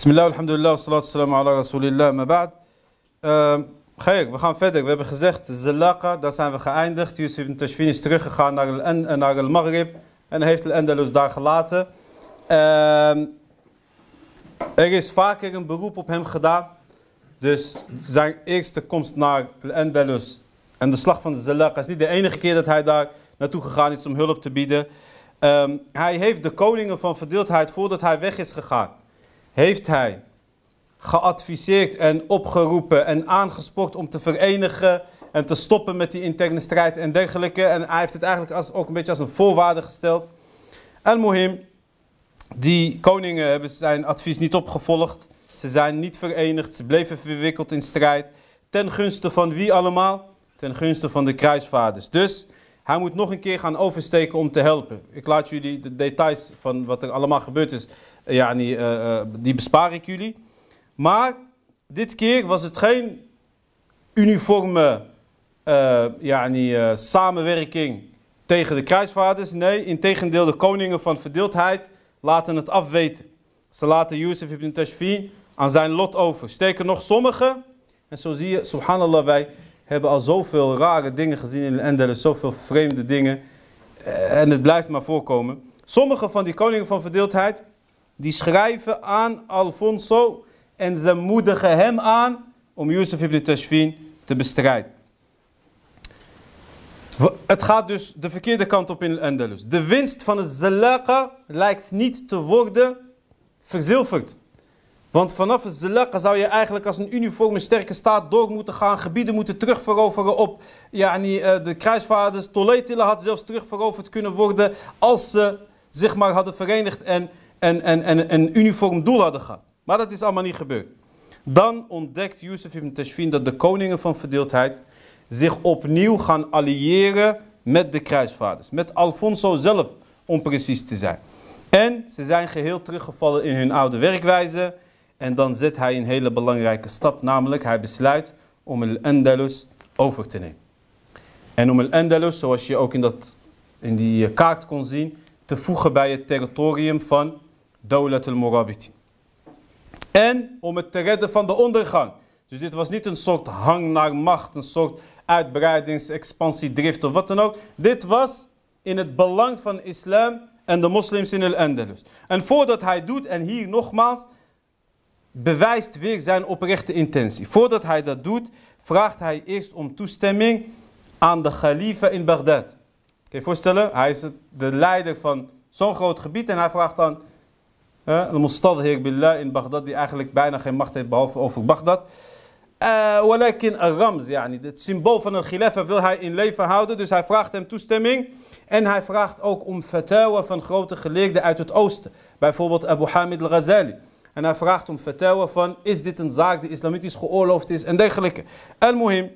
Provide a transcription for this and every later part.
Bismillah, alhamdulillah, salam ala rasulillah, ma ba'd. Uh, we gaan verder. We hebben gezegd, Zalaqa, daar zijn we geëindigd. Yusuf ibn Tashfin is teruggegaan naar, naar al-Maghrib en heeft al-Andalus daar gelaten. Uh, er is vaker een beroep op hem gedaan. Dus zijn eerste komst naar al-Andalus en de slag van de Zalaqa is niet de enige keer dat hij daar naartoe gegaan is om hulp te bieden. Um, hij heeft de koningen van verdeeldheid, voordat hij weg is gegaan, heeft hij geadviseerd en opgeroepen en aangespoord om te verenigen en te stoppen met die interne strijd en dergelijke. En hij heeft het eigenlijk als, ook een beetje als een voorwaarde gesteld. En Mohim, die koningen hebben zijn advies niet opgevolgd. Ze zijn niet verenigd, ze bleven verwikkeld in strijd. Ten gunste van wie allemaal? Ten gunste van de kruisvaarders. Dus hij moet nog een keer gaan oversteken om te helpen. Ik laat jullie de details van wat er allemaal gebeurd is, eh, ja, die, uh, die bespaar ik jullie. Maar dit keer was het geen uniforme ja, die, samenwerking tegen de kruisvaarders. Nee, integendeel, de koningen van verdeeldheid laten het afweten. Ze laten Yusuf ibn Tashfin aan zijn lot over. Steken nog sommigen, en zo zie je, subhanallah, wij hebben al zoveel rare dingen gezien in de Endeles, zoveel vreemde dingen. Eh, en het blijft maar voorkomen. Sommige van die koningen van verdeeldheid, die schrijven aan Alfonso en ze moedigen hem aan om Yusuf ibn Tashfin te bestrijden. Het gaat dus de verkeerde kant op in de Endelus. De winst van het Zalaqa lijkt niet te worden verzilverd. Want vanaf het zou je eigenlijk als een uniforme sterke staat door moeten gaan, gebieden moeten terugveroveren op yani, uh, de kruisvaarders. Toletila had zelfs terugveroverd kunnen worden als ze zich maar hadden verenigd en, en, en, en een uniform doel hadden gehad. Maar dat is allemaal niet gebeurd. Dan ontdekt Yusuf ibn Tashfin dat de koningen van verdeeldheid zich opnieuw gaan alliëren met de kruisvaarders. Met Alfonso zelf, om precies te zijn. En ze zijn geheel teruggevallen in hun oude werkwijze. En dan zet hij een hele belangrijke stap, namelijk hij besluit om al-Andalus over te nemen. En om al-Andalus, zoals je ook in, dat, in die eh, kaart kon zien, te voegen bij het territorium van Dawlat al-Murabiti. En om het te redden van de ondergang. Dus dit was niet een soort hang naar macht, een soort uitbreidings, expansiedrift of wat dan ook. Dit was in het belang van islam en de moslims in al-Andalus. En voordat hij doet, en hier nogmaals, bewijst weer zijn oprechte intentie. Voordat hij dat doet, vraagt hij eerst om toestemming aan de khalifa in Bagdad. Kun je je voorstellen? Hij is de leider van zo'n groot gebied en hij vraagt dan de Mustadhir Billah in Bagdad, die eigenlijk bijna geen macht heeft behalve over Bagdad. Walakin al-Ramz, yani, het symbool van een khilafa wil hij in leven houden, dus hij vraagt hem toestemming. En hij vraagt ook om fatawa van grote geleerden uit het oosten. Bijvoorbeeld Abu Hamid al-Ghazali. En hij vraagt om vertellen van, is dit een zaak die islamitisch geoorloofd is en dergelijke. El Mohim,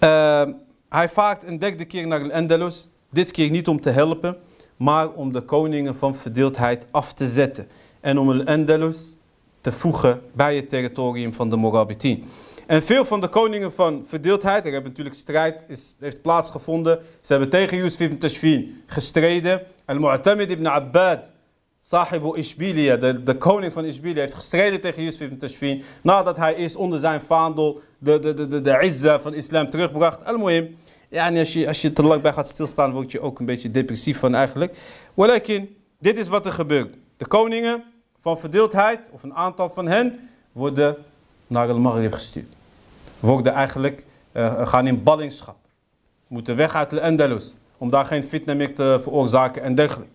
uh, hij vaart een derde keer naar Al-Andalus. Dit keer niet om te helpen, maar om de koningen van verdeeldheid af te zetten. En om Al-Andalus te voegen bij het territorium van de Morabitin. En veel van de koningen van verdeeldheid, er hebben natuurlijk strijd, is, heeft plaatsgevonden. Ze hebben tegen Yusuf ibn Tashfin gestreden. Al-Mu'tamid ibn Abbad Sahibu Ishbilia, de, de koning van Ishbilia, heeft gestreden tegen Yusuf ibn Tashfin. Nadat hij eerst onder zijn vaandel de, de, de, de, de izza van islam terugbracht. Al-Muhim, ja, als, je, als je te lang bij gaat stilstaan, word je ook een beetje depressief van eigenlijk. Walakin, dit is wat er gebeurt. De koningen van verdeeldheid, of een aantal van hen, worden naar al-Maghrib gestuurd. Worden eigenlijk, uh, gaan in ballingschap. Moeten weg uit al-Andalus, om daar geen fitna meer te veroorzaken en dergelijke.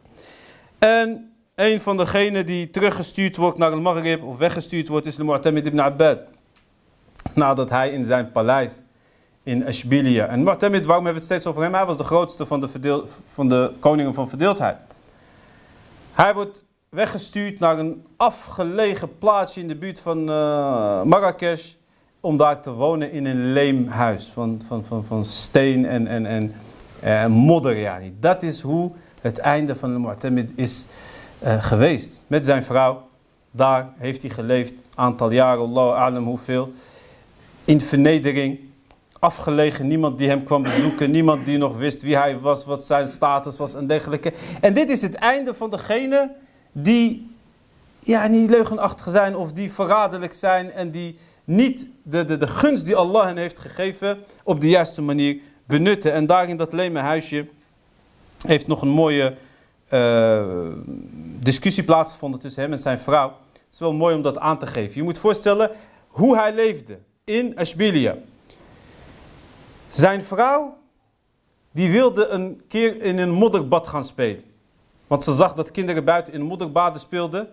En een van degenen die teruggestuurd wordt naar al-Maghrib of weggestuurd wordt is de Mu'tamid ibn Abbad. Nadat hij in zijn paleis in Ashbilia. En Mu'tamid, waarom hebben we het steeds over hem? Hij was de grootste van de, van de koningen van verdeeldheid. Hij wordt weggestuurd naar een afgelegen plaatsje in de buurt van uh, Marrakesh. Om daar te wonen in een leemhuis van, van, van, van steen en, en, en, modder. Ja. Dat is hoe het einde van de Mu'tamid is uh, geweest met zijn vrouw. Daar heeft hij geleefd, aantal jaren, Allah alam hoeveel. In vernedering, afgelegen, niemand die hem kwam bezoeken, niemand die nog wist wie hij was, wat zijn status was en dergelijke. En dit is het einde van degene die ja, niet leugenachtig zijn of die verraderlijk zijn en die niet de, de, de gunst die Allah hen heeft gegeven op de juiste manier benutten. En daarin dat leme huisje heeft nog een mooie discussie plaatsgevonden tussen hem en zijn vrouw. Het is wel mooi om dat aan te geven. Je moet voorstellen hoe hij leefde in Ashbilia. Zijn vrouw, die wilde een keer in een modderbad gaan spelen. Want ze zag dat kinderen buiten in modderbaden speelden.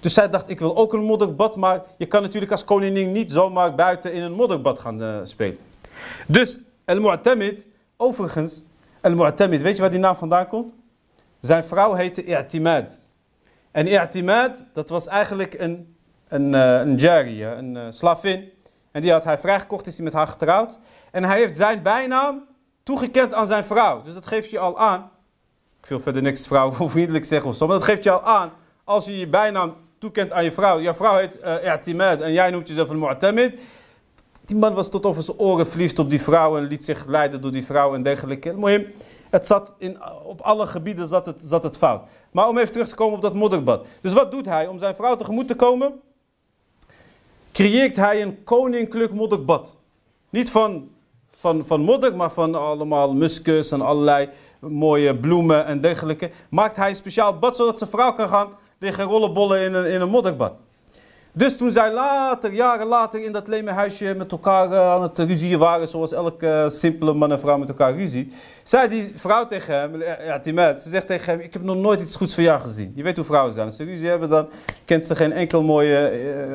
Dus zij dacht, ik wil ook een modderbad, maar je kan natuurlijk als koningin niet zomaar buiten in een modderbad gaan uh, spelen. Dus Al-Mu'tamid, overigens, Al-Mu'tamid, weet je waar die naam vandaan komt? Zijn vrouw heette I'timad. En I'timad, dat was eigenlijk een, een, uh, een jariya, een uh, slavin. En die had hij vrijgekocht, is hij met haar getrouwd. En hij heeft zijn bijnaam toegekend aan zijn vrouw. Dus dat geeft je al aan. Ik wil verder niks vrouwenvriendelijk zeggen of zo, maar dat geeft je al aan. Als je je bijnaam toekent aan je vrouw. Jouw vrouw heet uh, en jij noemt jezelf een Mu'tamid. Die man was tot over zijn oren verliefd op die vrouw en liet zich leiden door die vrouw en dergelijke. Het zat in, op alle gebieden zat het, zat het fout. Maar om even terug te komen op dat modderbad. Dus wat doet hij? Om zijn vrouw tegemoet te komen, creëert hij een koninklijk modderbad. Niet van, van, van modder, maar van allemaal muskus en allerlei mooie bloemen en dergelijke. Maakt hij een speciaal bad zodat zijn vrouw kan gaan liggen rollenbollen in een, in een modderbad. Dus toen zij later, jaren later, in dat huisje met elkaar uh, aan het ruzie waren, zoals elke uh, simpele man en vrouw met elkaar ruzie, zei die vrouw tegen hem, ja, Timet, ze zegt tegen hem, ik heb nog nooit iets goeds van jou gezien. Je weet hoe vrouwen zijn. Als ze ruzie hebben, dan kent ze geen enkel mooie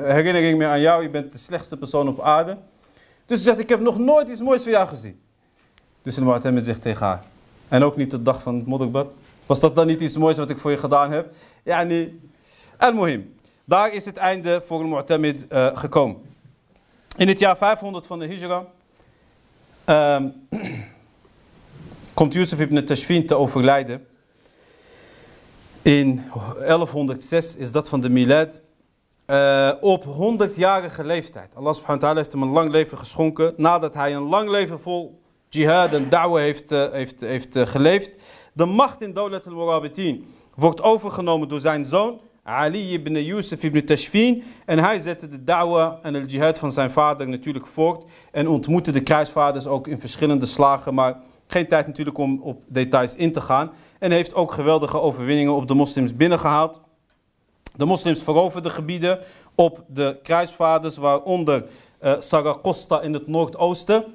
herinnering meer aan jou. Je bent de slechtste persoon op aarde. Dus ze zegt, ik heb nog nooit iets moois van jou gezien. Dus de Mu'tamid zegt tegen haar, en ook niet de dag van het modderbad. Was dat dan niet iets moois wat ik voor je gedaan heb? Ja, nee. Al-Muhim. Daar is het einde voor Mu'tamid uh, gekomen. In het jaar 500 van de Hijra uh, komt Yusuf ibn Tashfin te overlijden. In 1106 is dat van de Milad. Uh, op 100-jarige leeftijd. Allah subhanahu wa ta'ala heeft hem een lang leven geschonken. Nadat hij een lang leven vol jihad en da'wah heeft, uh, heeft, heeft uh, geleefd. De macht in Dawlat al-Murabitin wordt overgenomen door zijn zoon Ali ibn Yusuf ibn Tashfin. En hij zette de da'wah en het jihad van zijn vader natuurlijk voort. En ontmoette de kruisvaders ook in verschillende slagen. Maar geen tijd natuurlijk om op details in te gaan. En heeft ook geweldige overwinningen op de moslims binnengehaald. De moslims veroverden gebieden op de kruisvaders, waaronder uh, in het noordoosten.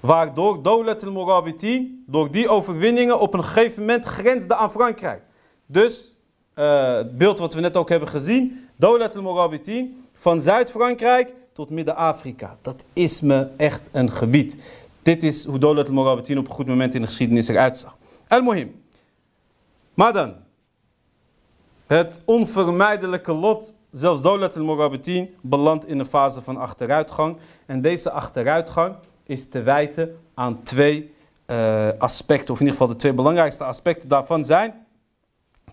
Waardoor Dawlat al-Murabitin, door die overwinningen, op een gegeven moment grensde aan Frankrijk. Dus, uh, het beeld wat we net ook hebben gezien, Dawlat al-Murabitin, van Zuid-Frankrijk tot Midden-Afrika. Dat is me echt een gebied. Dit is hoe Dawlat al-Murabitin op een goed moment in de geschiedenis eruit zag. El-Mohim. Maar dan, het onvermijdelijke lot, zelfs Dawlat al-Murabitin, belandt in een fase van achteruitgang. En deze achteruitgang is te wijten aan twee uh, aspecten, of in ieder geval de twee belangrijkste aspecten daarvan zijn.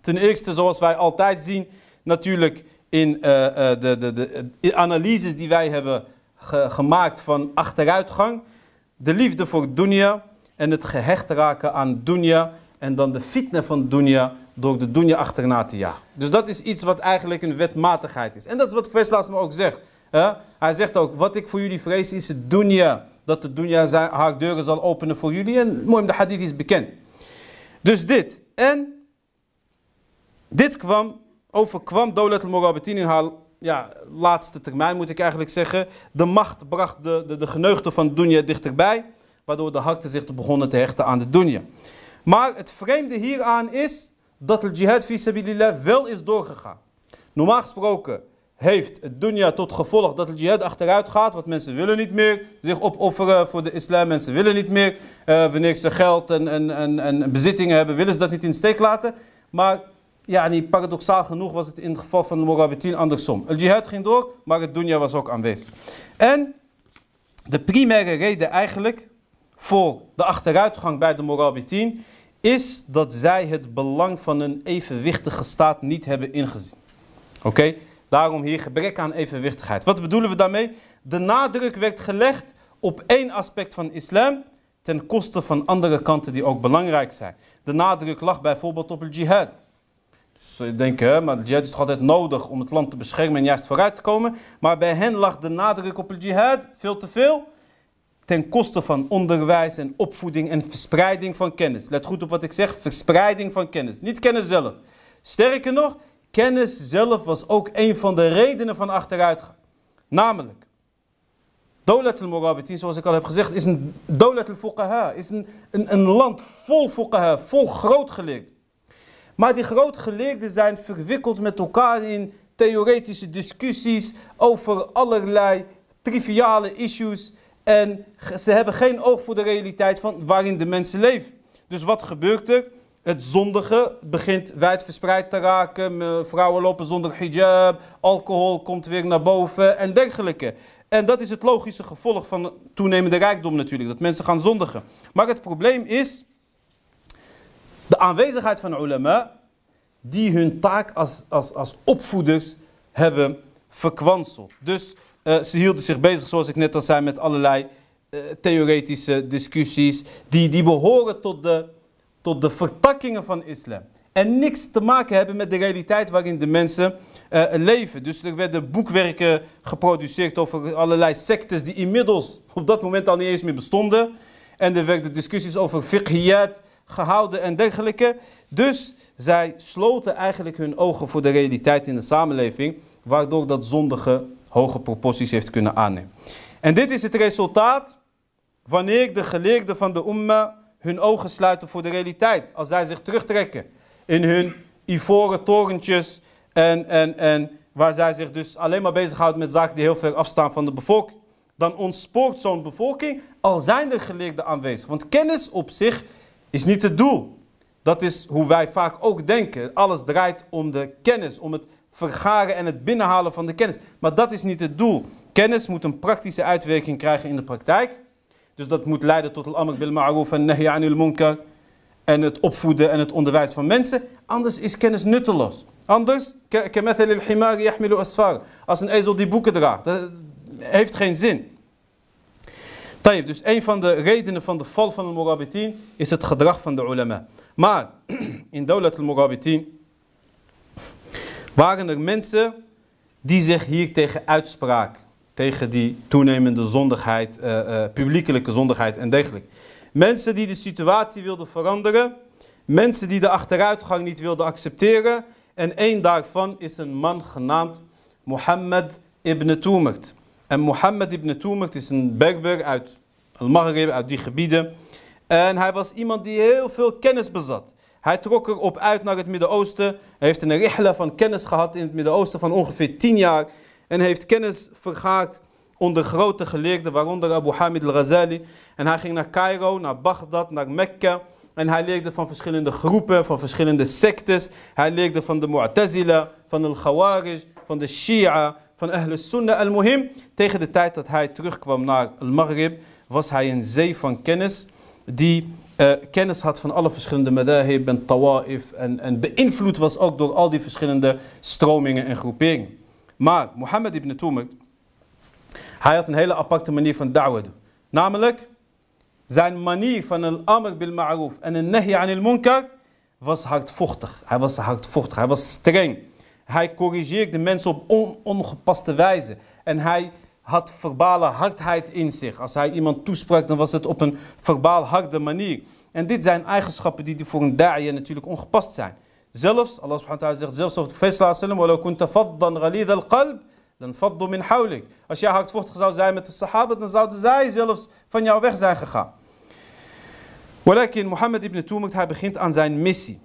Ten eerste, zoals wij altijd zien, natuurlijk in uh, de, de, de, analyses die wij hebben ge gemaakt van achteruitgang, de liefde voor dunya en het gehecht raken aan dunya en dan de fitne van dunya door de dunya achterna te jagen. Dus dat is iets wat eigenlijk een wetmatigheid is. En dat is wat Veslas me ook zegt. Hè? Hij zegt ook, wat ik voor jullie vrees is het dunya dat de dunya haar deuren zal openen voor jullie. En mooi, de hadith is bekend. Dus dit. En dit kwam, overkwam Dolet al-Morabitin in haar ja, laatste termijn, moet ik eigenlijk zeggen. De macht bracht de, de, de van dunya dichterbij. Waardoor de harten zich begonnen te hechten aan de dunya. Maar het vreemde hieraan is dat de jihad fi wel is doorgegaan. Normaal gesproken heeft het dunya tot gevolg dat het jihad achteruit gaat. Want mensen willen niet meer zich opofferen voor de islam. Mensen willen niet meer, uh, wanneer ze geld en, en, en, en bezittingen hebben, willen ze dat niet in de steek laten. Maar ja, niet paradoxaal genoeg was het in het geval van de Morabitin andersom. Het jihad ging door, maar het dunya was ook aanwezig. En de primaire reden eigenlijk voor de achteruitgang bij de Morabitin is dat zij het belang van een evenwichtige staat niet hebben ingezien. Oké? Daarom hier gebrek aan evenwichtigheid. Wat bedoelen we daarmee? De nadruk werd gelegd op één aspect van islam ten koste van andere kanten die ook belangrijk zijn. De nadruk lag bijvoorbeeld op het jihad. Ze denken, hè, maar de jihad is toch altijd nodig om het land te beschermen en juist vooruit te komen. Maar bij hen lag de nadruk op het jihad veel te veel. Ten koste van onderwijs en opvoeding en verspreiding van kennis. Let goed op wat ik zeg, verspreiding van kennis. Niet kennis zelf. Sterker nog, kennis zelf was ook een van de redenen van achteruitgang. Namelijk, Dolat al-Murabitin, zoals ik al heb gezegd, is een Dolat al-Fuqaha. Is een, een, land vol Fuqaha, vol grootgeleerden. Maar die grootgeleerden zijn verwikkeld met elkaar in theoretische discussies over allerlei triviale issues. En ze hebben geen oog voor de realiteit van waarin de mensen leven. Dus wat gebeurt er? Het zondige begint wijdverspreid te raken. Vrouwen lopen zonder hijab. Alcohol komt weer naar boven en dergelijke. En dat is het logische gevolg van toenemende rijkdom natuurlijk. Dat mensen gaan zondigen. Maar het probleem is de aanwezigheid van ulama. Die hun taak als, als, als opvoeders hebben verkwanseld. Dus uh, ze hielden zich bezig, zoals ik net al zei, met allerlei uh, theoretische discussies. Die, die behoren tot de tot de vertakkingen van islam. En niks te maken hebben met de realiteit waarin de mensen uh, leven. Dus er werden boekwerken geproduceerd over allerlei sectes die inmiddels op dat moment al niet eens meer bestonden. En er werden discussies over fiqhiyat gehouden en dergelijke. Dus zij sloten eigenlijk hun ogen voor de realiteit in de samenleving, waardoor dat zondige hoge proporties heeft kunnen aannemen. En dit is het resultaat wanneer de geleerden van de umma hun ogen sluiten voor de realiteit. Als zij zich terugtrekken in hun ivoren torentjes en, en, en waar zij zich dus alleen maar bezighouden met zaken die heel ver afstaan van de bevolking. Dan ontspoort zo'n bevolking, al zijn er geleerden aanwezig. Want kennis op zich is niet het doel. Dat is hoe wij vaak ook denken. Alles draait om de kennis, om het vergaren en het binnenhalen van de kennis. Maar dat is niet het doel. Kennis moet een praktische uitwerking krijgen in de praktijk. Dus dat moet leiden tot al-amr bil ma'ruf en nahi anil munkar. En het opvoeden en het onderwijs van mensen. Anders is kennis nutteloos. Anders, als een ezel die boeken draagt. Dat heeft geen zin. Tayyip, dus een van de redenen van de val van de Murabitin is het gedrag van de ulama. Maar in Daulat al-Murabitin waren er mensen die zich hier tegen uitspraken tegen die toenemende zondigheid, uh, publiekelijke zondigheid en dergelijke. Mensen die de situatie wilden veranderen, mensen die de achteruitgang niet wilden accepteren. En één daarvan is een man genaamd Mohammed ibn Tumert. En Mohammed ibn Tumert is een Berber uit Al-Maghrib, uit die gebieden. En hij was iemand die heel veel kennis bezat. Hij trok erop uit naar het Midden-Oosten. Hij heeft een rihla van kennis gehad in het Midden-Oosten van ongeveer tien jaar en heeft kennis vergaard onder grote geleerden, waaronder Abu Hamid al-Ghazali. En hij ging naar Cairo, naar Bagdad, naar Mekka. En hij leerde van verschillende groepen, van verschillende sectes. Hij leerde van de Mu'tazila, van de Khawarij, van de Shia, van Ahl Sunnah al-Muhim. Tegen de tijd dat hij terugkwam naar al-Maghrib, was hij een zee van kennis. Die uh, kennis had van alle verschillende madahib en tawa'if. En, en beïnvloed was ook door al die verschillende stromingen en groeperingen. Maar Mohammed ibn Tumert, hij had een hele aparte manier van da'wah doen. Namelijk, zijn manier van een amr bil ma'ruf en een nahi anil munkar was hardvochtig. Hij was hardvochtig, hij was streng. Hij corrigeerde mensen op ongepaste wijze. En hij had verbale hardheid in zich. Als hij iemand toesprak, dan was het op een verbaal harde manier. En dit zijn eigenschappen die voor een da'iyah natuurlijk ongepast zijn. Zelfs, Allah subhanahu wa ta'ala zegt zelfs over de profeet sallallahu dan min hawlik. Als jij hardvochtig zou zijn met de sahaba, dan zouden zij zelfs van jou weg zijn gegaan. Walakin Mohammed ibn Tumuk, hij begint aan zijn missie.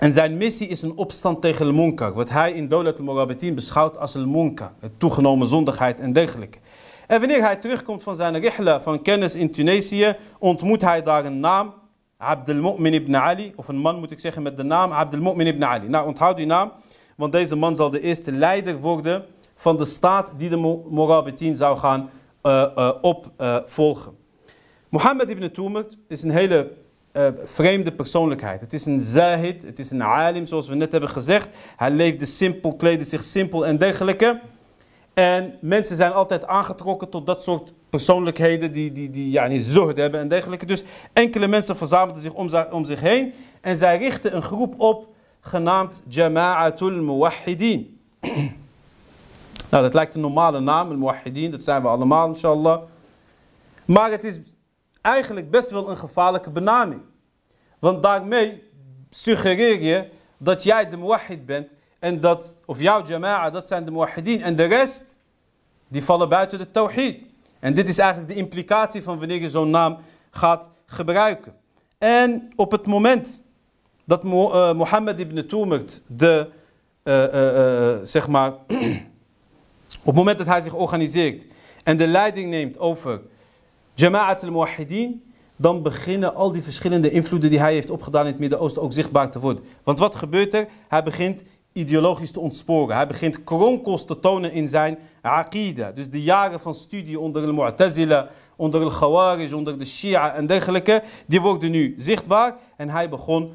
En zijn missie is een opstand tegen de munkar. Wat hij in Dolat al-Murabitin beschouwt als een munkar. Toegenomen zondigheid en dergelijke. En wanneer hij terugkomt van zijn rihla van kennis in Tunesië, ontmoet hij daar een naam Abdul Mu'min ibn Ali, of een man moet ik zeggen met de naam Abdul Mu'min ibn Ali. Nou, onthoud die naam, want deze man zal de eerste leider worden van de staat die de Morabitin zou gaan uh, uh, opvolgen. Mohammed ibn Tumert is een hele uh, vreemde persoonlijkheid. Het is een zahid, het is een alim, zoals we net hebben gezegd. Hij leefde simpel, kleedde zich simpel en dergelijke. En mensen zijn altijd aangetrokken tot dat soort persoonlijkheden die, die, die ja, niet zorg hebben en dergelijke. Dus enkele mensen verzamelden zich om, om zich heen en zij richten een groep op genaamd Jama'atul Muwahhidin. nou, dat lijkt een normale naam, Muwahhidin, dat zijn we allemaal, inshallah. Maar het is eigenlijk best wel een gevaarlijke benaming. Want daarmee suggereer je dat jij de muwahid bent en dat, of jouw jama'a, dat zijn de muwahidin. En de rest, die vallen buiten de tawhid. En dit is eigenlijk de implicatie van wanneer je zo'n naam gaat gebruiken. En op het moment dat uh, Mohammed ibn Tumert de, uh, uh, zeg maar, op het moment dat hij zich organiseert en de leiding neemt over Jama'at al-Muwahidin, dan beginnen al die verschillende invloeden die hij heeft opgedaan in het Midden-Oosten ook zichtbaar te worden. Want wat gebeurt er? Hij begint ideologisch te ontsporen. Hij begint kronkels te tonen in zijn aqida. Dus de jaren van studie onder de Mu'tazila, onder de Khawarij, onder de Shia en dergelijke, die worden nu zichtbaar. En hij begon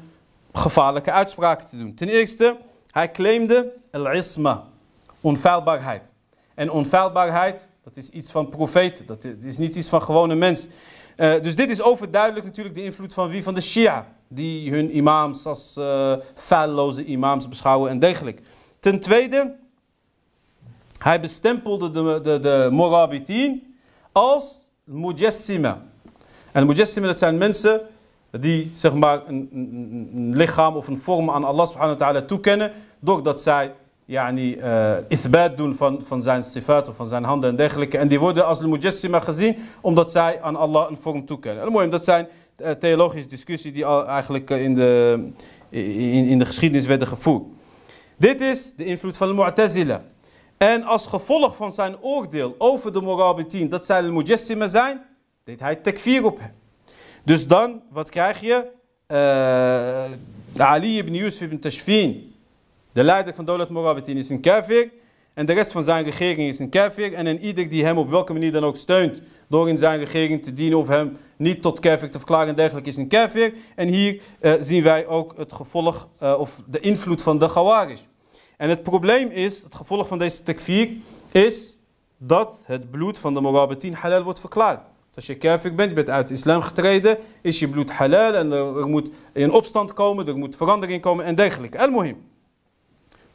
gevaarlijke uitspraken te doen. Ten eerste, hij claimde al-isma, onfeilbaarheid. En onfeilbaarheid, dat is iets van profeten, dat is niet iets van gewone mensen. Uh, dus dit is overduidelijk natuurlijk de invloed van wie? Van de Shia. Die hun imams als uh, imams beschouwen en dergelijke. Ten tweede, hij bestempelde de, de, de Morabitin als Mujassima. En Mujassima dat zijn mensen die zeg maar een, een, een, lichaam of een vorm aan Allah subhanahu wa ta'ala toekennen. Doordat zij yani, uh, ithbat doen van, van zijn sifat of van zijn handen en dergelijke. En die worden als de mujassima gezien omdat zij aan Allah een vorm toekennen. En dat zijn uh, theologische discussies die al eigenlijk in de, in, in de geschiedenis werden gevoerd. Dit is de invloed van de Mu'tazila. En als gevolg van zijn oordeel over de Morabitin dat zij de mujassima zijn, deed hij tekfir op hen. Dus dan, wat krijg je? Ali ibn Yusuf ibn Tashfin, de leider van Dolat Morabitin is een kafir. En de rest van zijn regering is een kafir. En een ieder die hem op welke manier dan ook steunt. Door in zijn regering te dienen of hem niet tot kafir te verklaren en dergelijke is een kafir. En hier uh, zien wij ook het gevolg uh, of de invloed van de Khawarij. En het probleem is, het gevolg van deze takfir is dat het bloed van de Morabitin halal wordt verklaard. Als je kafir bent, je bent uit islam getreden, is je bloed halal en er moet een opstand komen, er moet verandering komen en dergelijke. Al-Muhim.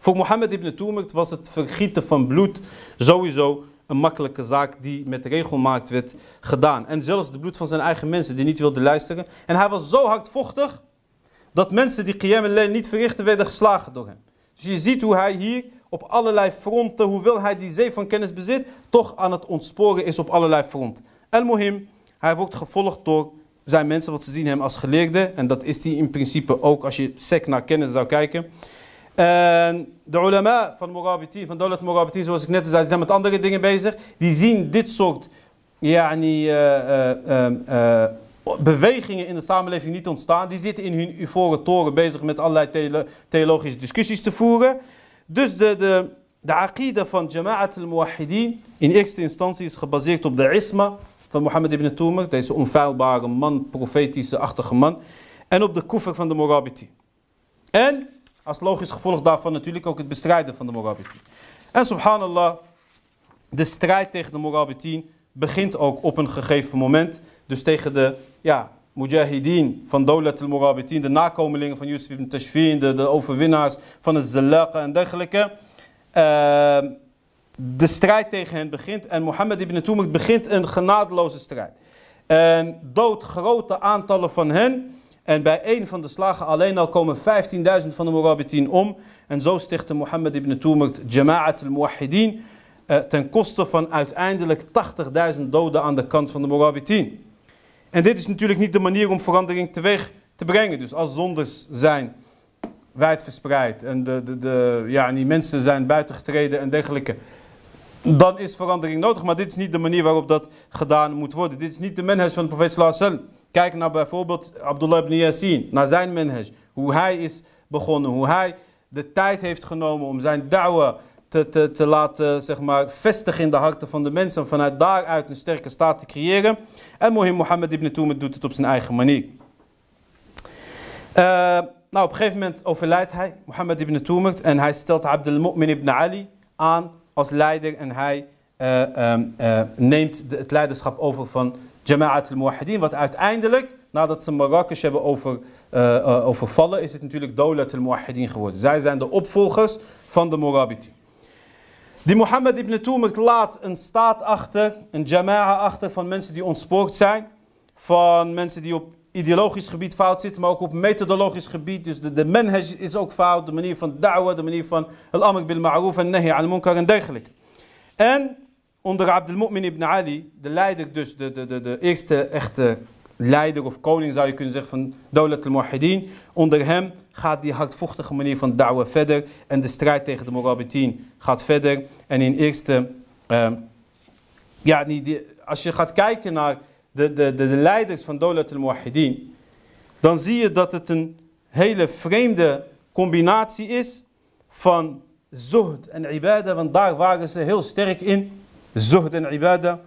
Voor Mohammed ibn Toemert was het vergieten van bloed sowieso een makkelijke zaak die met regelmaat werd gedaan. En zelfs de bloed van zijn eigen mensen die niet wilden luisteren. En hij was zo hardvochtig dat mensen die Qiyam al niet verrichten werden geslagen door hem. Dus je ziet hoe hij hier op allerlei fronten, hoewel hij die zee van kennis bezit, toch aan het ontsporen is op allerlei fronten. El-Mohim, hij wordt gevolgd door zijn mensen, want ze zien hem als geleerde. En dat is hij in principe ook als je sec naar kennis zou kijken. En de ulama van Morabitin, van Dolat Morabitin, zoals ik net zei, zijn met andere dingen bezig. Die zien dit soort yani, uh, bewegingen in de samenleving niet ontstaan. Die zitten in hun ivoren toren bezig met allerlei theologische discussies te voeren. Dus de, de, de aqida van Jama'at al-Muwahidin in eerste instantie is gebaseerd op de isma van Mohammed ibn Tumar, deze onfeilbare man, profetische-achtige man. En op de kufr van de Morabitin. En als logisch gevolg daarvan natuurlijk ook het bestrijden van de Morabitin. En subhanallah, de strijd tegen de Morabitin begint ook op een gegeven moment. Dus tegen de ja, mujahideen van Dawlat al-Morabitin, de nakomelingen van Yusuf ibn Tashfin, de, overwinnaars van de Zalaqa en dergelijke. Uh, de strijd tegen hen begint en Mohammed ibn Tumuk begint een genadeloze strijd. En doodt grote aantallen van hen en bij een van de slagen alleen al komen 15.000 van de Morabitin om. En zo stichtte Mohammed ibn Tumurt Jama'at al-Muwahidin eh, ten koste van uiteindelijk 80.000 doden aan de kant van de Morabitin. En dit is natuurlijk niet de manier om verandering teweeg te brengen. Dus als zondes zijn wijdverspreid en de, de, de, ja, die mensen zijn buitengetreden en dergelijke, dan is verandering nodig. Maar dit is niet de manier waarop dat gedaan moet worden. Dit is niet de menhaj van de profeet sallallahu Kijk naar bijvoorbeeld Abdullah ibn Yasin, naar zijn manhaj. Hoe hij is begonnen, hoe hij de tijd heeft genomen om zijn da'wa te, te, te laten zeg maar, vestigen in de harten van de mensen. En vanuit daaruit een sterke staat te creëren. En Mohim Mohammed ibn Tumit doet het op zijn eigen manier. Uh, nou, op een gegeven moment overlijdt hij, Mohammed ibn Tumit. En hij stelt Abdul Mu'min ibn Ali aan als leider. En hij uh, uh, neemt de, het leiderschap over van Jama'at al-Muwahidin, wat uiteindelijk nadat ze Marrakesh hebben over, uh, uh, overvallen, is het natuurlijk Dawlat al-Muwahidin geworden. Zij zijn de opvolgers van de Morabiti. Die Mohammed ibn Tumert laat een staat achter, een jama'a achter van mensen die ontspoord zijn. Van mensen die op ideologisch gebied fout zitten, maar ook op methodologisch gebied. Dus de, de is ook fout, de manier van da'wa, de manier van al-amr bil ma'ruf en nahi al-munkar en dergelijke. En onder Abdul Mu'min ibn Ali, de leider dus, de, de, de, de eerste echte leider of koning zou je kunnen zeggen van Dawlat al-Muwahidin. Onder hem gaat die hardvochtige manier van da'wa verder en de strijd tegen de Morabitin gaat verder. En in eerste, uh, ja, als je gaat kijken naar de, de, de, de leiders van Dawlat al-Muwahidin, dan zie je dat het een hele vreemde combinatie is van zuhd en ibadah, want daar waren ze heel sterk in. Zuhd en ibadah.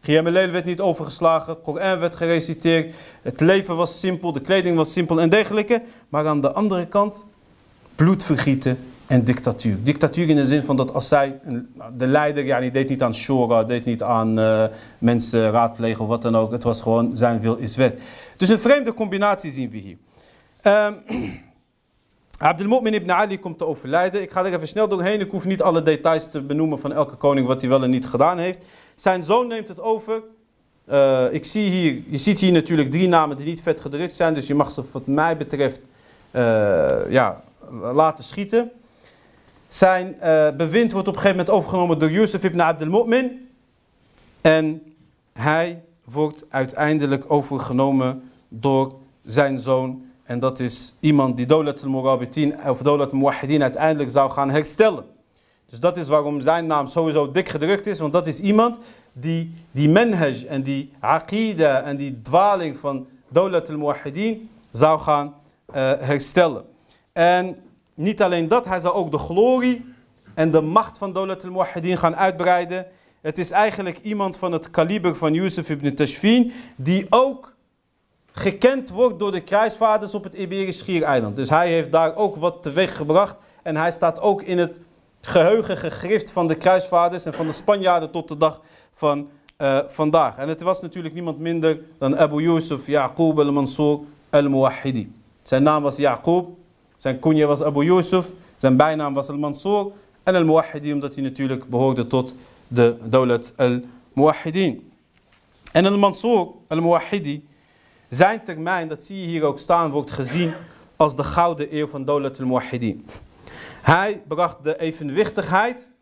Qiyam werd niet overgeslagen, Koran werd gereciteerd, het leven was simpel, de kleding was simpel en dergelijke. Maar aan de andere kant, bloedvergieten en dictatuur. Dictatuur in de zin van dat als zij, de leider, ja, die deed niet aan shora, deed niet aan uh, mensen raadplegen of wat dan ook. Het was gewoon zijn wil is wet. Dus een vreemde combinatie zien we hier. Um, Abdul Mu'min ibn Ali komt te overlijden. Ik ga er even snel doorheen. Ik hoef niet alle details te benoemen van elke koning wat hij wel en niet gedaan heeft. Zijn zoon neemt het over. Uh, ik zie hier, je ziet hier natuurlijk drie namen die niet vet gedrukt zijn. Dus je mag ze wat mij betreft uh, ja, laten schieten. Zijn uh, bewind wordt op een gegeven moment overgenomen door Yusuf ibn Abdul Mu'min. En hij wordt uiteindelijk overgenomen door zijn zoon en dat is iemand die Dolat al-Murabitin of Dolat al-Muwahidin uiteindelijk zou gaan herstellen. Dus dat is waarom zijn naam sowieso dik gedrukt is. Want dat is iemand die die manhaj en die aqida en die dwaling van Dolat al-Muwahidin zou gaan uh, herstellen. En niet alleen dat, hij zou ook de glorie en de macht van Dolat al-Muwahidin gaan uitbreiden. Het is eigenlijk iemand van het kaliber van Yusuf ibn Tashfin die ook gekend wordt door de kruisvaarders op het Iberisch Schiereiland. Dus hij heeft daar ook wat teweeg gebracht. En hij staat ook in het geheugen gegrift van de kruisvaarders en van de Spanjaarden tot de dag van uh, vandaag. En het was natuurlijk niemand minder dan Abu Yusuf Yaqub al-Mansur al-Muwahidi. Zijn naam was Yaqub, zijn kunje was Abu Yusuf, zijn bijnaam was al-Mansur en al-Muwahidi omdat hij natuurlijk behoorde tot de Dawlat al-Muwahidin. En al-Mansur al-Muwahidi zijn termijn, dat zie je hier ook staan, wordt gezien als de gouden eeuw van Dolat al-Muwahidin. Hij bracht de evenwichtigheid,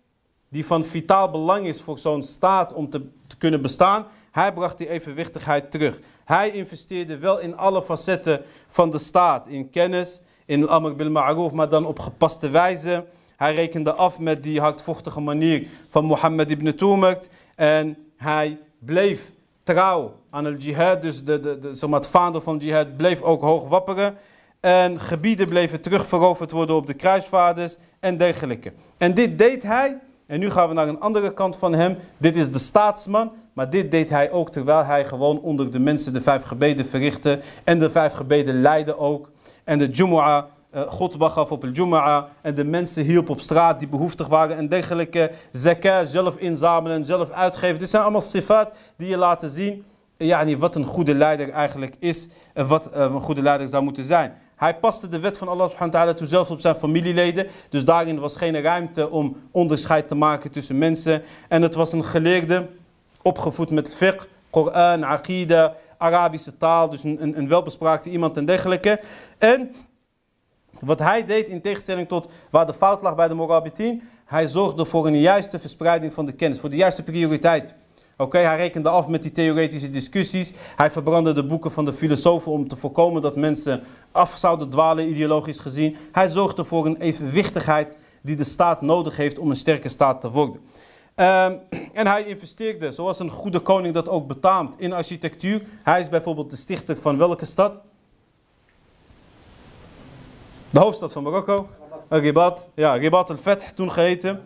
die van vitaal belang is voor zo'n staat om te, kunnen bestaan. Hij bracht die evenwichtigheid terug. Hij investeerde wel in alle facetten van de staat. In kennis, in al-amr bil ma'ruf, maar dan op gepaste wijze. Hij rekende af met die hardvochtige manier van Mohammed ibn Tumert. En hij bleef trouw aan het jihad, dus de, de, de, zeg het vaandel van jihad bleef ook hoog wapperen. En gebieden bleven terugveroverd worden op de kruisvaarders en dergelijke. En dit deed hij, en nu gaan we naar een andere kant van hem. Dit is de staatsman, maar dit deed hij ook terwijl hij gewoon onder de mensen de vijf gebeden verrichtte. En de vijf gebeden leidde ook. En de Jumu'ah uh, God gaf op het Jumu'ah en de mensen hielp op straat die behoeftig waren en dergelijke. Zakah zelf inzamelen, zelf uitgeven. Dit zijn allemaal sifat die je laten zien yani, wat een goede leider eigenlijk is en wat uh, een goede leider zou moeten zijn. Hij paste de wet van Allah subhanahu wa ta'ala toe zelfs op zijn familieleden. Dus daarin was geen ruimte om onderscheid te maken tussen mensen. En het was een geleerde, opgevoed met fiqh, Koran, aqida, Arabische taal. Dus een, een welbespraakte iemand en dergelijke. En wat hij deed in tegenstelling tot waar de fout lag bij de Morabitin. Hij zorgde voor een juiste verspreiding van de kennis, voor de juiste prioriteit. Oké, hij rekende af met die theoretische discussies. Hij verbrandde de boeken van de filosofen om te voorkomen dat mensen af zouden dwalen ideologisch gezien. Hij zorgde voor een evenwichtigheid die de staat nodig heeft om een sterke staat te worden. Um, en hij investeerde, zoals een goede koning dat ook betaamt, in architectuur. Hij is bijvoorbeeld de stichter van welke stad? De hoofdstad van Marokko. Ribat. Ja, Ribat al-Fath toen geheten.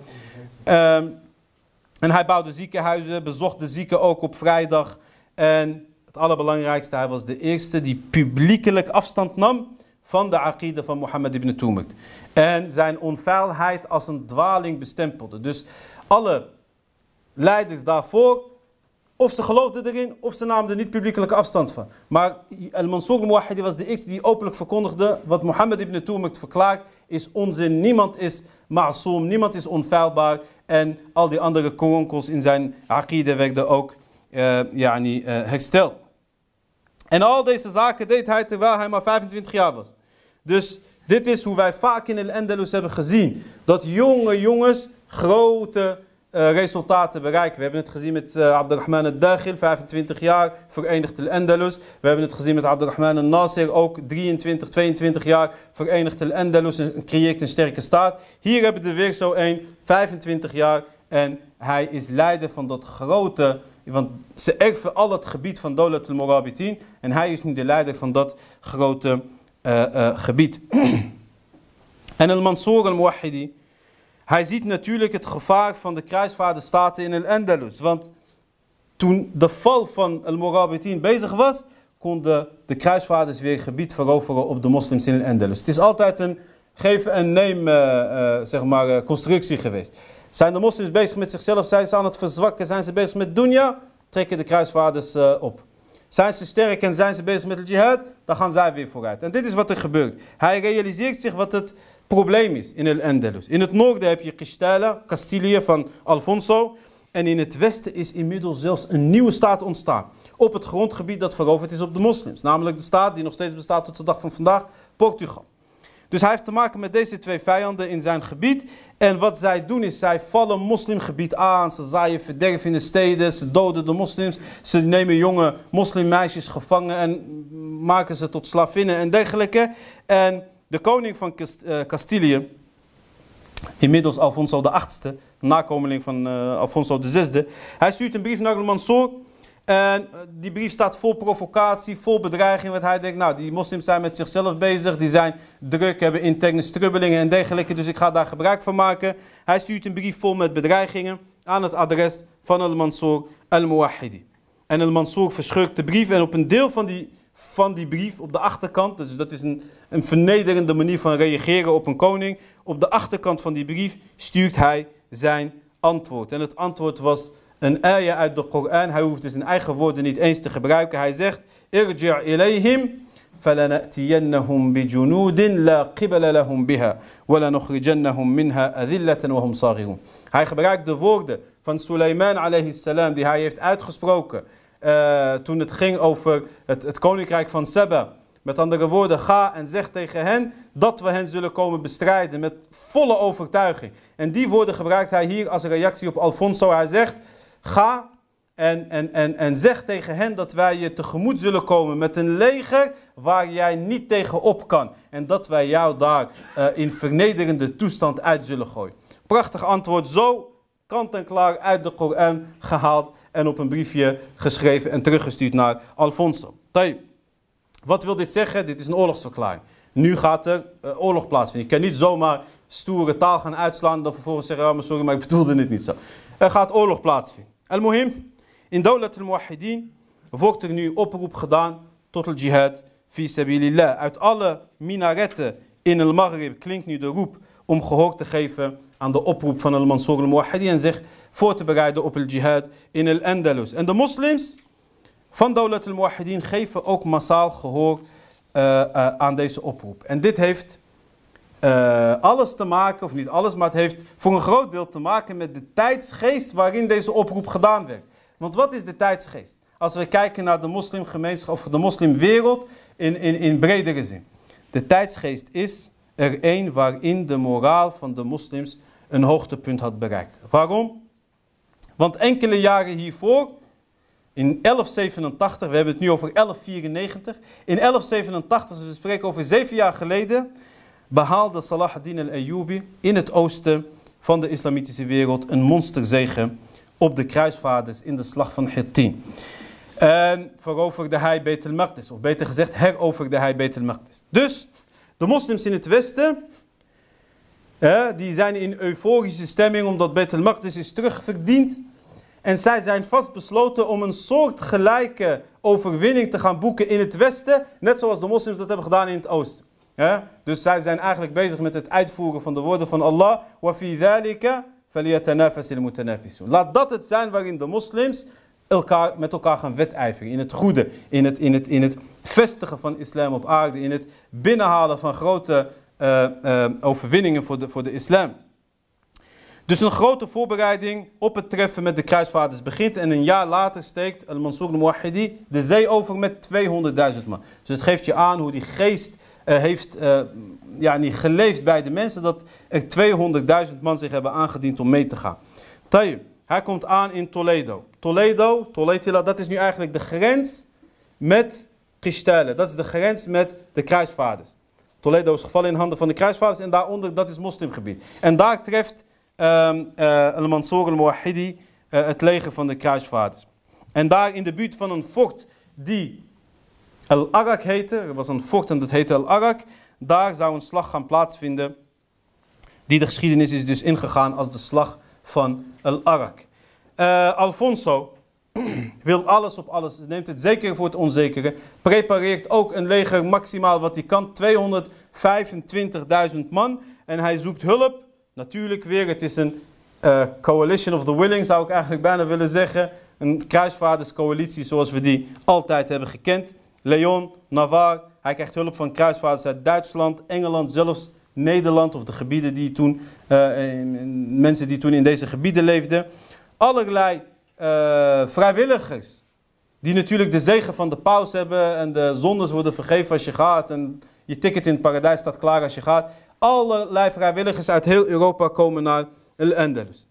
Um, en hij bouwde ziekenhuizen, bezocht de zieken ook op vrijdag. En het allerbelangrijkste, hij was de eerste die publiekelijk afstand nam van de aqide van Mohammed ibn Tumert. En zijn onfeilheid als een dwaling bestempelde. Dus alle leiders daarvoor Of ze geloofden erin, of ze namen er niet publiekelijke afstand van. Maar Al-Mansur al-Muwahidi was de eerste die openlijk verkondigde wat Mohammed ibn Turmuk verklaart is onzin. Niemand is ma'soom, niemand is onfeilbaar. En al die andere koronkels in zijn aqide werden ook uh, yani, uh, hersteld. En al deze zaken deed hij terwijl hij maar 25 jaar was. Dus dit is hoe wij vaak in El Andalus hebben gezien. Dat jonge jongens grote resultaten bereiken. We hebben het gezien met uh, Abdurrahman al-Dakhil, 25 jaar, verenigd al-Andalus. We hebben het gezien met Abdurrahman al-Nasir, ook 23, 22 jaar, verenigd al-Andalus en creëert een sterke staat. Hier hebben we er weer zo een, 25 jaar en hij is leider van dat grote, want ze erven al het gebied van Dolat al-Morabitin en hij is nu de leider van dat grote uh, gebied. en al-Mansur al-Muwahidi, hij ziet natuurlijk het gevaar van de kruisvaarderstaten in El Andalus. Want toen de val van El Morabitin bezig was, konden de kruisvaarders weer gebied veroveren op de moslims in El Andalus. Het is altijd een geef en neem uh, uh, zeg maar, uh, constructie geweest. Zijn de moslims bezig met zichzelf, zijn ze aan het verzwakken, zijn ze bezig met dunya, trekken de kruisvaarders op. Zijn ze sterk en zijn ze bezig met de jihad, dan gaan zij weer vooruit. En dit is wat er gebeurt. Hij realiseert zich wat het probleem is in El Andalus. In het noorden heb je Castilla, Castilië van Alfonso. En in het westen is inmiddels zelfs een nieuwe staat ontstaan. Op het grondgebied dat veroverd is op de moslims. Namelijk de staat die nog steeds bestaat tot de dag van vandaag, Portugal. Dus hij heeft te maken met deze twee vijanden in zijn gebied. En wat zij doen is, zij vallen moslimgebied aan. Ze zaaien verderf in de steden. Ze doden de moslims. Ze nemen jonge moslimmeisjes gevangen en maken ze tot slavinnen en dergelijke. En de koning van eh, Castilië, inmiddels Alfonso VIII, nakomeling van uh, Alfonso VI, hij stuurt een brief naar Mansour. En eh, die brief staat vol provocatie, vol bedreiging. Want hij denkt, nou, die moslims zijn met zichzelf bezig. Die zijn druk, hebben interne strubbelingen en dergelijke. Dus ik ga daar gebruik van maken. Hij stuurt een brief vol met bedreigingen aan het adres van al-Mansur al-Muwahidi. En al-Mansur de brief. En op een deel van die van die brief op de achterkant. Dus dat is een, een vernederende manier van reageren op een koning. Op de achterkant van die brief stuurt hij zijn antwoord. En het antwoord was een ayah uit de Koran. Hij hoefde zijn eigen woorden niet eens te gebruiken. Hij zegt, irji' ilayhim. فلنأتينهم بجنود لا قبل لهم بها ولنخرجنهم منها أذلة وهم صاغرون. Hij gebruikt de woorden van Suleiman alayhi salam die hij heeft uitgesproken uh, toen het ging over het, het koninkrijk van Seba. Met andere woorden, ga en zeg tegen hen dat we hen zullen komen bestrijden met volle overtuiging. En die woorden gebruikt hij hier als reactie op Alfonso. Hij zegt, ga en, en, en, en zeg tegen hen dat wij je tegemoet zullen komen met een leger waar jij niet tegen op kan. En dat wij jou daar uh, in vernederende toestand uit zullen gooien. Prachtig antwoord, zo kant en klaar uit de Koran gehaald en op een briefje geschreven en teruggestuurd naar Alfonso. Wat wil dit zeggen? Dit is een oorlogsverklaring. Nu gaat er uh, oorlog plaatsvinden. Je kan niet zomaar stoere taal gaan uitslaan dan vervolgens zeggen, sorry, maar ik bedoelde het niet zo. Er gaat oorlog plaatsvinden. Al-Muhim, in Dawlat al-Muwahidin wordt er nu oproep gedaan tot het jihad fi sabilillah. Uit alle minaretten in al-Maghrib klinkt nu de roep om gehoor te geven aan de oproep van al-Mansur al-Muwahidi en zich voor te bereiden op het jihad in al-Andalus. En de moslims van Dawlat al-Muwahidin geven ook massaal gehoor uh, uh, aan deze oproep. En dit heeft uh, alles te maken, of niet alles, maar het heeft voor een groot deel te maken met de tijdsgeest waarin deze oproep gedaan werd. Want wat is de tijdsgeest? Als we kijken naar de moslimgemeenschap of de moslimwereld in, in, in bredere zin. De tijdsgeest is er een waarin de moraal van de moslims een hoogtepunt had bereikt. Waarom? Want enkele jaren hiervoor, in 1187, we hebben het nu over 1194. In 1187, dus we spreken over zeven jaar geleden, behaalde Salah ad-Din al-Ayyubi in het oosten van de islamitische wereld een monsterzege op de kruisvaarders in de slag van Hittin. En veroverde hij Beit of beter gezegd heroverde hij Beit. Dus de moslims in het westen die zijn in euforische stemming omdat Beit al-Maqdis is terugverdiend. En zij zijn vastbesloten om een soort gelijke overwinning te gaan boeken in het westen. Net zoals de moslims dat hebben gedaan in het oosten. Dus zij zijn eigenlijk bezig met het uitvoeren van de woorden van Allah. Laat dat het zijn waarin de moslims elkaar, met elkaar gaan wedijveren. In het goede, in het, in, het, in het vestigen van islam op aarde, in het binnenhalen van grote uh, overwinningen voor de, voor de islam. Dus een grote voorbereiding op het treffen met de kruisvaarders begint. En een jaar later steekt Al-Mansur al-Muwahidi de zee over met 200.000 man. Dus het geeft je aan hoe die geest uh, heeft ja, niet geleefd bij de mensen. Dat er 200.000 man zich hebben aangediend om mee te gaan. Tayyip, hij komt aan in Toledo. Toledo, Toledo, dat is nu eigenlijk de grens met Kistale. Dat is de grens met de kruisvaarders. Toledo is gevallen in handen van de kruisvaarders en daaronder, dat is moslimgebied. En daar treft uh, al-Mansur al-Muwahidi uh, het leger van de kruisvaarders. En daar in de buurt van een fort die Al-Arak heette, er was een fort en dat heette Al-Arak, daar zou een slag gaan plaatsvinden. Die de geschiedenis is dus ingegaan als de slag van Al-Arak. Uh, Alfonso wil alles op alles, neemt het zeker voor het onzekere, prepareert ook een leger maximaal wat hij kan, 225.000 man. En hij zoekt hulp Natuurlijk weer, het is een uh, coalition of the willing, zou ik eigenlijk bijna willen zeggen. Een kruisvaarderscoalitie zoals we die altijd hebben gekend. Leon, Navarre, hij krijgt hulp van kruisvaarders uit Duitsland, Engeland, zelfs Nederland of de gebieden die toen, uh, mensen die toen in deze gebieden leefden. Allerlei uh, vrijwilligers die natuurlijk de zegen van de paus hebben en de zondes worden vergeven als je gaat en je ticket in het paradijs staat klaar als je gaat. Allerlei vrijwilligers uit heel Europa komen naar Al-Andalus.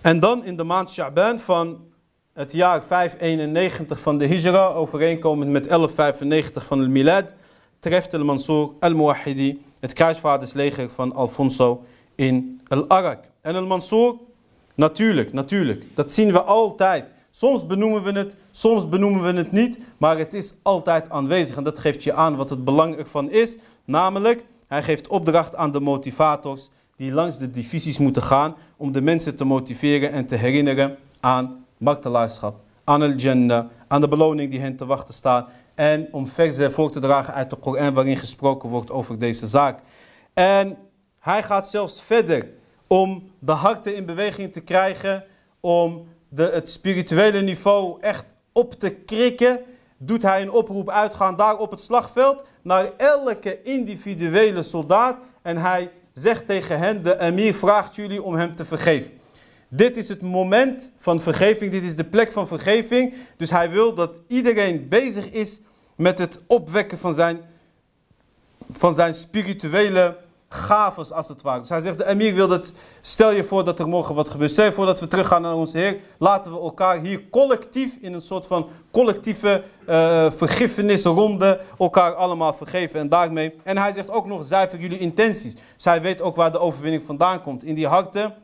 En dan in de maand Sha'ban van het jaar 591 van de Hijra, overeenkomend met 1195 van de Milad, treft al-Mansur al-Muwahidi het kruisvaardersleger van Alfonso in Al-Arak. En al-Mansur, natuurlijk, natuurlijk, dat zien we altijd. Soms benoemen we het, soms benoemen we het niet, maar het is altijd aanwezig. En dat geeft je aan wat het belang ervan is. Namelijk, hij geeft opdracht aan de motivators die langs de divisies moeten gaan om de mensen te motiveren en te herinneren aan martelaarschap, aan al-Jannah, aan de beloning die hen te wachten staat en om versen voor te dragen uit de Koran waarin gesproken wordt over deze zaak. En hij gaat zelfs verder om de harten in beweging te krijgen, om de, het spirituele niveau echt op te krikken, doet hij een oproep uitgaan daar op het slagveld naar elke individuele soldaat en hij zegt tegen hen, de emir vraagt jullie om hem te vergeven. Dit is het moment van vergeving, dit is de plek van vergeving. Dus hij wil dat iedereen bezig is met het opwekken van zijn, van zijn spirituele gaves als het ware. Dus hij zegt, de emir wil dat, stel je voor dat er morgen wat gebeurt. Stel je voor dat we teruggaan naar onze Heer. Laten we elkaar hier collectief, in een soort van collectieve uh, vergiffenisronde, elkaar allemaal vergeven. En daarmee, en hij zegt ook nog, zuiver jullie intenties. Dus hij weet ook waar de overwinning vandaan komt. In die harten,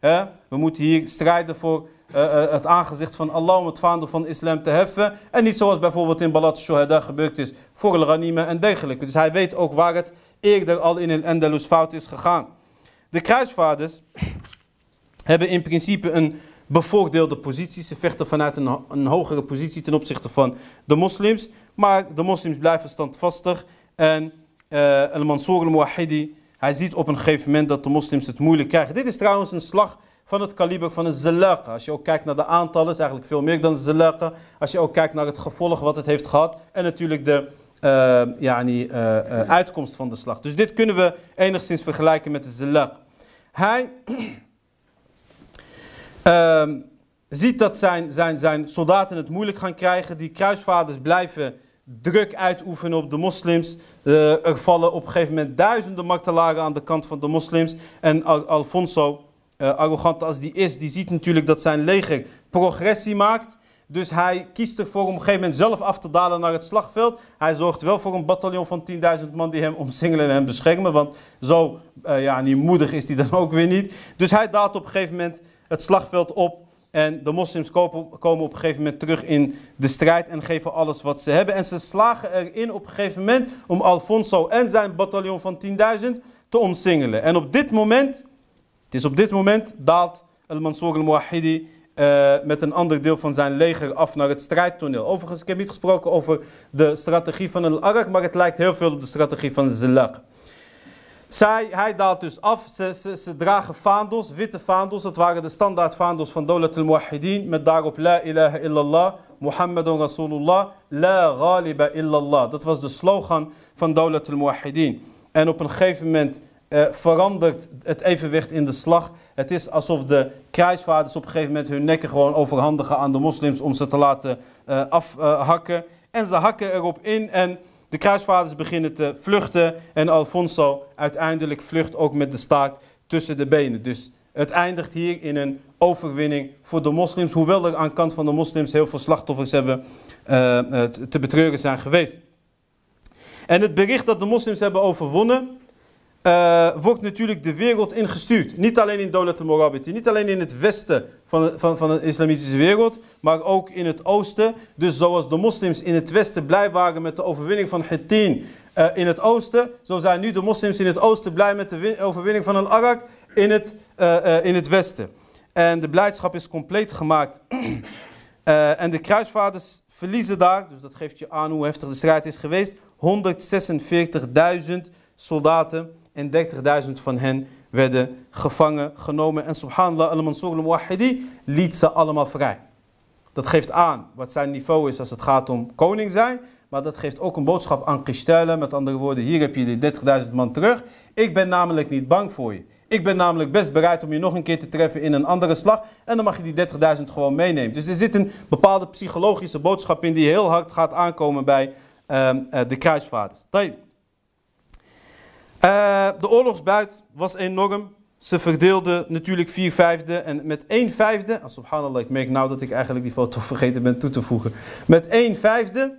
hè, we moeten hier strijden voor uh, het aangezicht van Allah om het vaandel van islam te heffen. En niet zoals bijvoorbeeld in Balat Shohada gebeurd is voor Ghanima en dergelijke. Dus hij weet ook waar het eerder al in een Andalus fout is gegaan. De kruisvaarders hebben in principe een bevoordeelde positie. Ze vechten vanuit een, een hogere positie ten opzichte van de moslims. Maar de moslims blijven standvastig. En uh, Al-Mansur al-Muwahidi, hij ziet op een gegeven moment dat de moslims het moeilijk krijgen. Dit is trouwens een slag van het kaliber van een zalaqa. Als je ook kijkt naar de aantallen, is eigenlijk veel meer dan zalaqa. Als je ook kijkt naar het gevolg wat het heeft gehad. En natuurlijk de uh, yani, uh, uh, uitkomst van de slag. Dus dit kunnen we enigszins vergelijken met de zalaq. Hij ehm, ziet dat zijn, zijn, zijn soldaten het moeilijk gaan krijgen. Die kruisvaders blijven druk uitoefenen op de moslims. er vallen op een gegeven moment duizenden martelaren aan de kant van de moslims. En Al Alfonso arrogant als die is, die ziet natuurlijk dat zijn leger progressie maakt. Dus hij kiest ervoor om op een gegeven moment zelf af te dalen naar het slagveld. Hij zorgt wel voor een bataljon van 10.000 man die hem omsingelen en beschermen. Want zo uh, ja, niet moedig is hij dan ook weer niet. Dus hij daalt op een gegeven moment het slagveld op. En de moslims komen op een gegeven moment terug in de strijd en geven alles wat ze hebben. En ze slagen erin op een gegeven moment om Alfonso en zijn bataljon van 10.000 te omsingelen. En op dit moment het is op dit moment daalt al-Mansur al-Muwahidi uh, met een ander deel van zijn leger af naar het strijdtoneel. Overigens, ik heb niet gesproken over de strategie van al-Arak, maar het lijkt heel veel op de strategie van Zilaq. Zij, hij daalt dus af. Ze, ze, dragen vaandels, witte vaandels. Dat waren de standaard vaandels van Dolat al-Muwahidin. Met daarop La ilaha illallah, Muhammadun Rasulullah, La ghaliba illallah. Dat was de slogan van Dolat al-Muwahidin. En op een gegeven moment uh, verandert het evenwicht in de slag. Het is alsof de kruisvaarders op een gegeven moment hun nekken gewoon overhandigen aan de moslims om ze te laten uh, afhakken. en ze hakken erop in en de kruisvaarders beginnen te vluchten. En Alfonso uiteindelijk vlucht ook met de staart tussen de benen. Dus het eindigt hier in een overwinning voor de moslims. Hoewel er aan kant van de moslims heel veel slachtoffers hebben uh, te betreuren zijn geweest. En het bericht dat de moslims hebben overwonnen, uh, wordt natuurlijk de wereld ingestuurd. Niet alleen in Dolat al-Morabiti, niet alleen in het westen van de, van, van de islamitische wereld, maar ook in het oosten. Dus zoals de moslims in het westen blij waren met de overwinning van Hittin uh, in het oosten, zo zijn nu de moslims in het oosten blij met de overwinning van al-Arak in, het, uh, in het westen. En de blijdschap is compleet gemaakt. en de kruisvaarders verliezen daar, dus dat geeft je aan hoe heftig de strijd is geweest, 146.000 soldaten en 30.000 van hen werden gevangen genomen. En subhanallah, al-Mansur al-Muwahidi liet ze allemaal vrij. Dat geeft aan wat zijn niveau is als het gaat om koning zijn. Maar dat geeft ook een boodschap aan Kishtellen. Met andere woorden, hier heb je die 30.000 man terug. Ik ben namelijk niet bang voor je. Ik ben namelijk best bereid om je nog een keer te treffen in een andere slag. En dan mag je die 30.000 gewoon meenemen. Dus er zit een bepaalde psychologische boodschap in die heel hard gaat aankomen bij uh, de kruisvaarders. Uh, de oorlogsbuit was enorm. Ze verdeelden natuurlijk vier vijfde. En met één vijfde, oh, subhanallah, ik merk nou dat ik eigenlijk die foto vergeten ben toe te voegen. Met één vijfde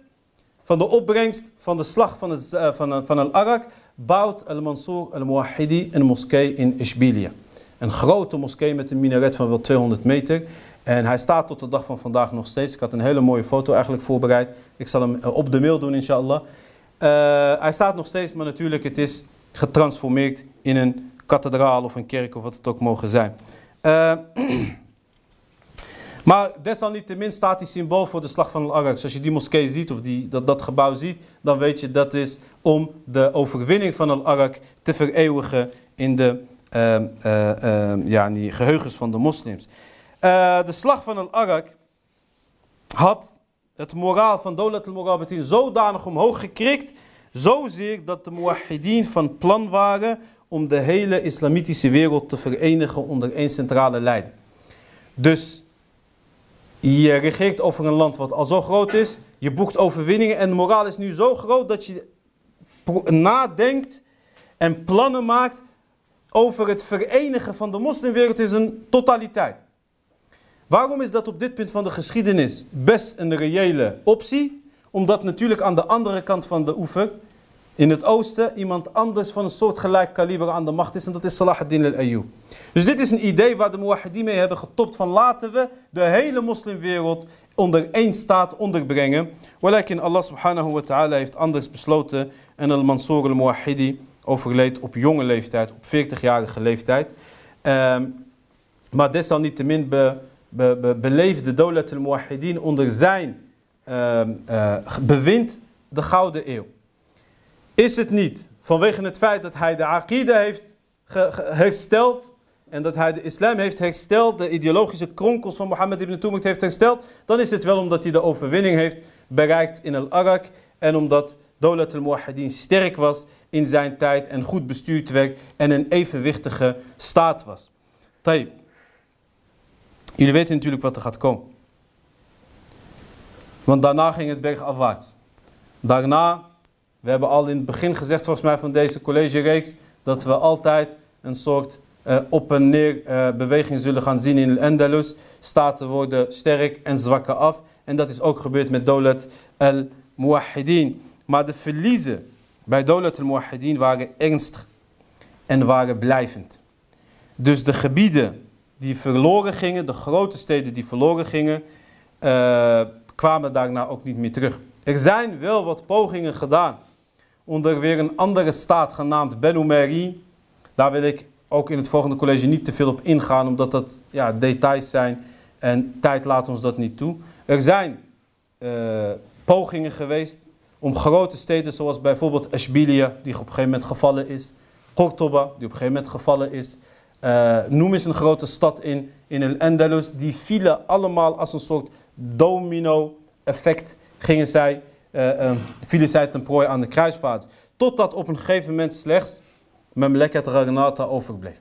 van de opbrengst van de slag van, uh, van, van Al-Arak bouwt Al-Mansur Al-Muwahidi een moskee in Ishbilia. Een grote moskee met een minaret van wel 200 meter. En hij staat tot de dag van vandaag nog steeds. Ik had een hele mooie foto eigenlijk voorbereid. Ik zal hem op de mail doen, inshallah. Uh, hij staat nog steeds, maar natuurlijk, het is getransformeerd in een kathedraal of een kerk of wat het ook mogen zijn. Uh, maar desalniettemin staat die symbool voor de slag van Al-Aqsa. Als je die moskee ziet of die, dat, dat gebouw ziet, dan weet je dat is om de overwinning van Al-Arak te vereeuwigen in de uh, uh, ja, die geheugens van de moslims. de slag van Al-Arak had het moraal van Dolat al-Morabatin zodanig omhoog gekrikt Zozeer dat de muwahideen van plan waren om de hele islamitische wereld te verenigen onder één centrale leider. Dus je regeert over een land wat al zo groot is, je boekt overwinningen en de moraal is nu zo groot dat je nadenkt en plannen maakt over het verenigen van de moslimwereld in zijn totaliteit. Waarom is dat op dit punt van de geschiedenis best een reële optie? Omdat natuurlijk aan de andere kant van de oever, in het oosten, iemand anders van een soort gelijk kaliber aan de macht is. En dat is Salah ad-Din al-Ayyub. Dus dit is een idee waar de Muwahideen mee hebben getopt van laten we de hele moslimwereld onder één staat onderbrengen. Walakin Allah subhanahu wa ta'ala heeft anders besloten. En al-Mansur al-Muwahidi overleed op jonge leeftijd, op 40-jarige leeftijd. Um, maar desalniettemin be, be, be, beleefde Dolat al-Muwahideen onder zijn uh, uh, bewind de Gouden Eeuw. Is het niet vanwege het feit dat hij de aqide heeft hersteld en dat hij de islam heeft hersteld, de ideologische kronkels van Mohammed ibn Tumuk heeft hersteld, dan is het wel omdat hij de overwinning heeft bereikt in al-Arak en omdat Dolat al-Muwahidin sterk was in zijn tijd en goed bestuurd werd en een evenwichtige staat was. Tayyip. Jullie weten natuurlijk wat er gaat komen. Want daarna ging het bergafwaarts. Daarna, we hebben al in het begin gezegd volgens mij van deze collegereeks, dat we altijd een soort uh, op en neer uh, beweging zullen gaan zien in Al-Andalus. Staten worden sterk en zwakken af. En dat is ook gebeurd met Dolat al-Muwahidin. Maar de verliezen bij Dolat al-Muwahidin waren ernstig en waren blijvend. Dus de gebieden die verloren gingen, de grote steden die verloren gingen, uh, kwamen daarna ook niet meer terug. Er zijn wel wat pogingen gedaan onder weer een andere staat genaamd Benu Meri. Daar wil ik ook in het volgende college niet te veel op ingaan, omdat dat ja, details zijn en tijd laat ons dat niet toe. Er zijn uh, pogingen geweest om grote steden zoals bijvoorbeeld Ashbilia, die op een gegeven moment gevallen is, Cordoba, die op een gegeven moment gevallen is. Uh, noem eens een grote stad in, in El-Andalus. Die vielen allemaal als een soort domino-effect. Gingen zij, uh, vielen zij ten prooi aan de kruisvaart. Totdat op een gegeven moment slechts Memleket Ragnata overbleef.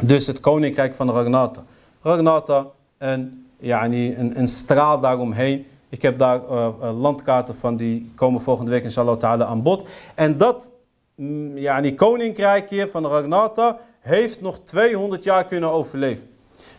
Dus het koninkrijk van Ragnata. Ragnata, een, yani, een, een straal daaromheen. Ik heb daar uh, landkaarten van, die komen volgende week inshallah ta'ala aan bod. En dat mm, yani, koninkrijkje van Ragnata heeft nog 200 jaar kunnen overleven.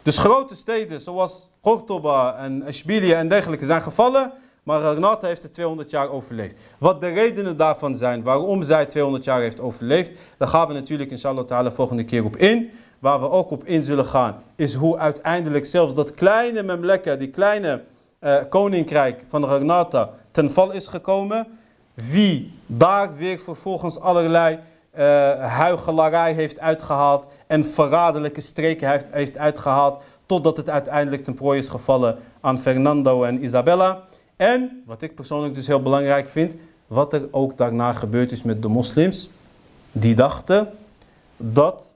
Dus grote steden zoals Cordoba en Ashbilia en dergelijke zijn gevallen. Maar Ragnata heeft er 200 jaar overleefd. Wat de redenen daarvan zijn, waarom zij 200 jaar heeft overleefd, daar gaan we natuurlijk inshallah ta'ala volgende keer op in. Waar we ook op in zullen gaan, is hoe uiteindelijk zelfs dat kleine memlekka, die kleine uh, koninkrijk van Ragnata, ten val is gekomen. Wie daar weer vervolgens allerlei uh, huigelarij heeft uitgehaald en verraderlijke streken heeft, heeft uitgehaald, totdat het uiteindelijk ten prooi is gevallen aan Fernando en Isabella. En, wat ik persoonlijk dus heel belangrijk vind, wat er ook daarna gebeurd is met de moslims. Die dachten dat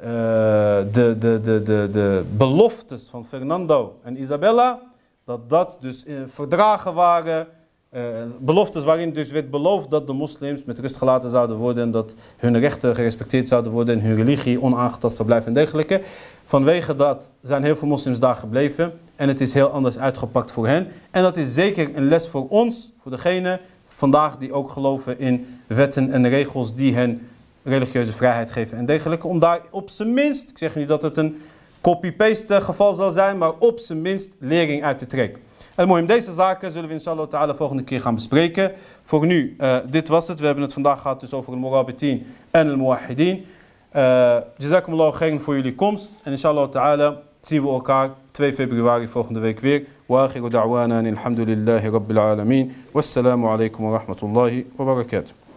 uh, de, de, de, de, de beloftes van Fernando en Isabella, dat dat dus verdragen waren. Uh, beloftes waarin dus werd beloofd dat de moslims met rust gelaten zouden worden en dat hun rechten gerespecteerd zouden worden en hun religie onaangetast zou blijven en dergelijke. Vanwege dat zijn heel veel moslims daar gebleven en het is heel anders uitgepakt voor hen. En dat is zeker een les voor ons, voor degene vandaag die ook geloven in wetten en regels die hen religieuze vrijheid geven en dergelijke. Om daar op zijn minst, ik zeg niet dat het een copy-paste geval zal zijn, maar op zijn minst lering uit te trekken. En mooi, deze zaken zullen we inshallah ta'ala volgende keer gaan bespreken. Voor nu, uh, dit was het. We hebben het vandaag gehad dus over de Murabitin en de Uh, Jazakumullah khairan voor jullie komst. En inshallah ta'ala zien we elkaar 2 februari volgende week weer. Wa akhiru da'wana alhamdulillahi rabbil alamin. Wassalamu alaikum wa rahmatullahi wa barakatuh.